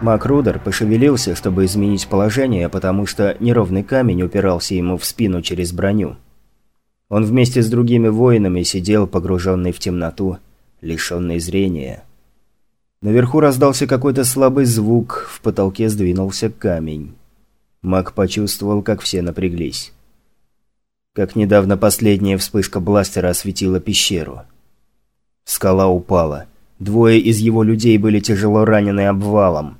Макрудер пошевелился, чтобы изменить положение, потому что неровный камень упирался ему в спину через броню. Он вместе с другими воинами сидел, погруженный в темноту, лишенный зрения. Наверху раздался какой-то слабый звук, в потолке сдвинулся камень. Мак почувствовал, как все напряглись. Как недавно последняя вспышка бластера осветила пещеру. Скала упала. Двое из его людей были тяжело ранены обвалом.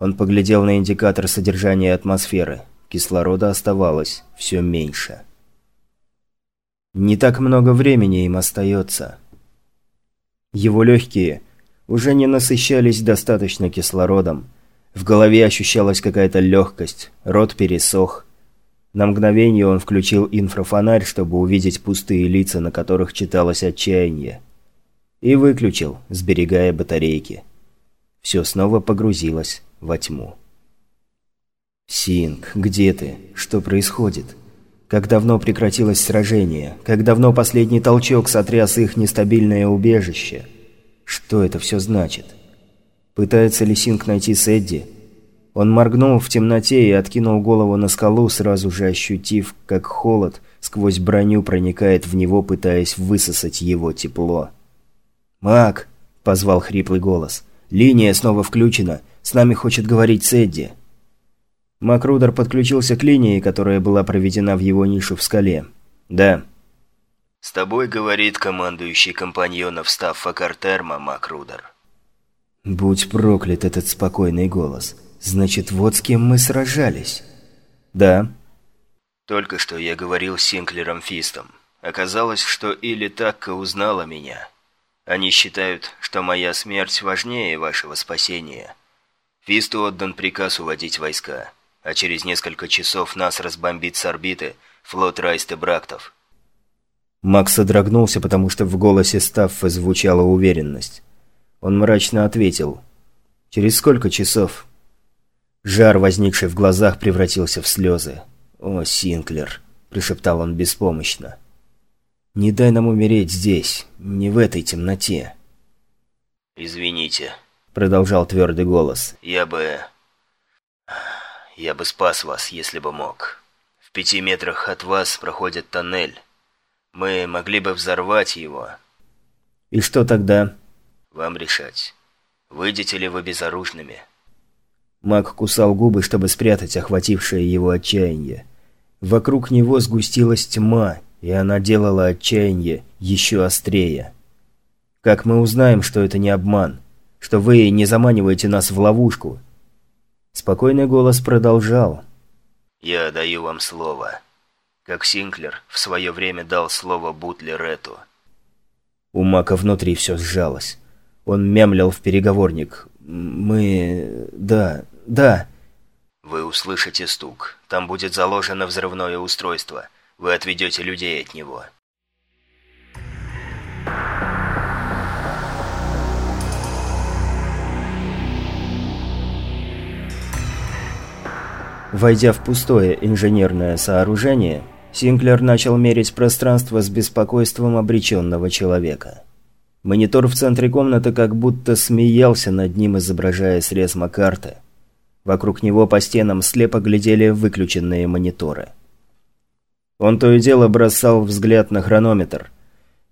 Он поглядел на индикатор содержания атмосферы. Кислорода оставалось все меньше. Не так много времени им остается. Его легкие уже не насыщались достаточно кислородом. В голове ощущалась какая-то легкость, рот пересох. На мгновение он включил инфрафонарь, чтобы увидеть пустые лица, на которых читалось отчаяние. И выключил, сберегая батарейки. Все снова погрузилось во тьму. «Синг, где ты? Что происходит? Как давно прекратилось сражение? Как давно последний толчок сотряс их нестабильное убежище?» Что это все значит? Пытается ли Синг найти Сэдди? Он моргнул в темноте и откинул голову на скалу, сразу же ощутив, как холод сквозь броню проникает в него, пытаясь высосать его тепло. «Мак!» – позвал хриплый голос. «Линия снова включена. С нами хочет говорить Сэдди». Макрудер подключился к линии, которая была проведена в его нишу в скале. «Да». «С тобой говорит командующий компаньонов Стаффа Картерма, Макрудер». «Будь проклят этот спокойный голос. Значит, вот с кем мы сражались». «Да». «Только что я говорил с Синклером Фистом. Оказалось, что Или Такка узнала меня. Они считают, что моя смерть важнее вашего спасения. Фисту отдан приказ уводить войска, а через несколько часов нас разбомбит с орбиты флот Райст и Брактов». Макс содрогнулся, потому что в голосе Стаффа звучала уверенность. Он мрачно ответил. «Через сколько часов?» Жар, возникший в глазах, превратился в слезы. «О, Синклер!» – пришептал он беспомощно. «Не дай нам умереть здесь, не в этой темноте». «Извините», – продолжал твердый голос. «Я бы... я бы спас вас, если бы мог. В пяти метрах от вас проходит тоннель». Мы могли бы взорвать его. И что тогда? Вам решать. Выйдете ли вы безоружными? Маг кусал губы, чтобы спрятать охватившее его отчаяние. Вокруг него сгустилась тьма, и она делала отчаяние еще острее. Как мы узнаем, что это не обман? Что вы не заманиваете нас в ловушку? Спокойный голос продолжал. «Я даю вам слово как Синклер в свое время дал слово Бутлерету. У Мака внутри все сжалось. Он мямлил в переговорник. «Мы... да... да...» «Вы услышите стук. Там будет заложено взрывное устройство. Вы отведете людей от него». Войдя в пустое инженерное сооружение, Синклер начал мерить пространство с беспокойством обреченного человека. Монитор в центре комнаты как будто смеялся над ним, изображая срез Маккарты. Вокруг него по стенам слепо глядели выключенные мониторы. Он то и дело бросал взгляд на хронометр.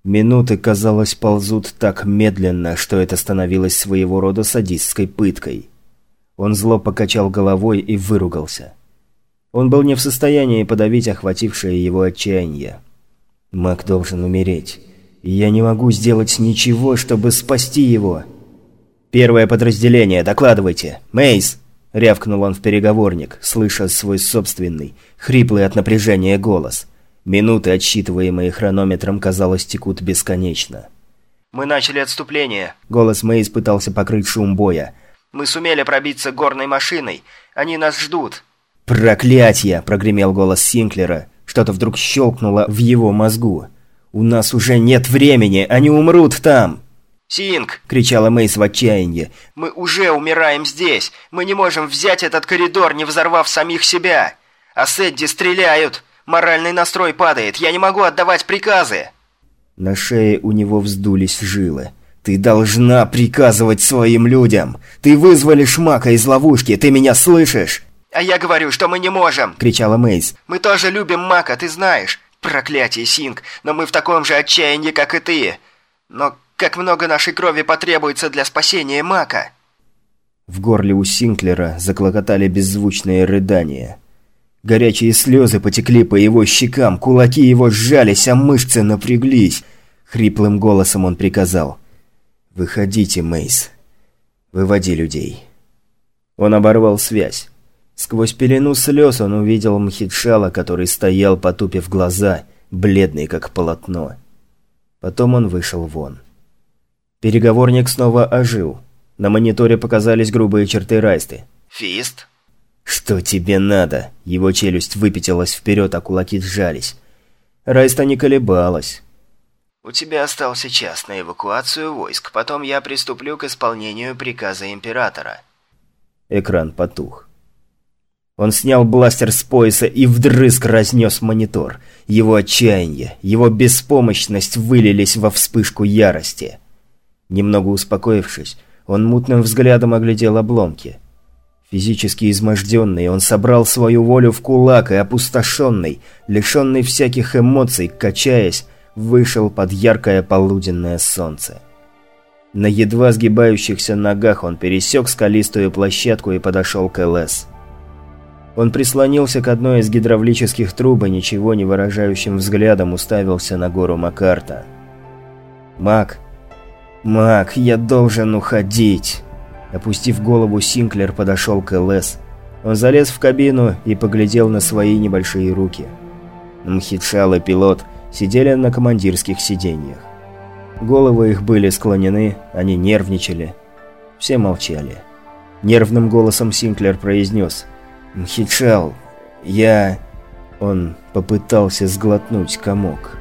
Минуты, казалось, ползут так медленно, что это становилось своего рода садистской пыткой. Он зло покачал головой и выругался. Он был не в состоянии подавить охватившее его отчаяние. Мак должен умереть. Я не могу сделать ничего, чтобы спасти его. «Первое подразделение, докладывайте! Мейс!» – рявкнул он в переговорник, слыша свой собственный, хриплый от напряжения голос. Минуты, отсчитываемые хронометром, казалось, текут бесконечно. «Мы начали отступление!» – голос Мейс пытался покрыть шум боя. «Мы сумели пробиться горной машиной! Они нас ждут!» «Проклятье!» – прогремел голос Синклера. Что-то вдруг щелкнуло в его мозгу. «У нас уже нет времени, они умрут там!» «Синг!» – кричала Мейс в отчаянии. «Мы уже умираем здесь! Мы не можем взять этот коридор, не взорвав самих себя! А Сэдди стреляют! Моральный настрой падает! Я не могу отдавать приказы!» На шее у него вздулись жилы. Ты должна приказывать своим людям! Ты вызволишь Мака из ловушки, ты меня слышишь?» «А я говорю, что мы не можем!» – кричала Мейс. «Мы тоже любим Мака, ты знаешь! Проклятие, Синг, но мы в таком же отчаянии, как и ты! Но как много нашей крови потребуется для спасения Мака!» В горле у Синклера заклокотали беззвучные рыдания. Горячие слезы потекли по его щекам, кулаки его сжались, а мышцы напряглись. Хриплым голосом он приказал – «Выходите, Мейс. Выводи людей». Он оборвал связь. Сквозь пелену слез он увидел Мхитшала, который стоял, потупив глаза, бледный как полотно. Потом он вышел вон. Переговорник снова ожил. На мониторе показались грубые черты Райсты. «Фист?» «Что тебе надо?» Его челюсть выпятилась вперед, а кулаки сжались. Райста не колебалась. У тебя остался час на эвакуацию войск, потом я приступлю к исполнению приказа Императора». Экран потух. Он снял бластер с пояса и вдрызг разнес монитор. Его отчаяние, его беспомощность вылились во вспышку ярости. Немного успокоившись, он мутным взглядом оглядел обломки. Физически изможденный, он собрал свою волю в кулак и опустошенный, лишенный всяких эмоций, качаясь, вышел под яркое полуденное солнце. На едва сгибающихся ногах он пересек скалистую площадку и подошел к ЛС. Он прислонился к одной из гидравлических труб и ничего не выражающим взглядом уставился на гору Макарта. «Мак! Мак, я должен уходить!» Опустив голову, Синклер подошел к ЛС. Он залез в кабину и поглядел на свои небольшие руки. Мхитшал и пилот – сидели на командирских сиденьях. Головы их были склонены, они нервничали. Все молчали. Нервным голосом Синклер произнес «Мхитшал, я...» Он попытался сглотнуть комок.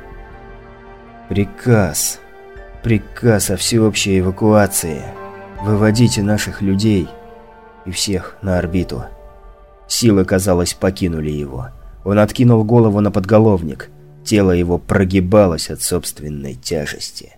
«Приказ. Приказ о всеобщей эвакуации. Выводите наших людей и всех на орбиту». Силы, казалось, покинули его. Он откинул голову на подголовник – Тело его прогибалось от собственной тяжести.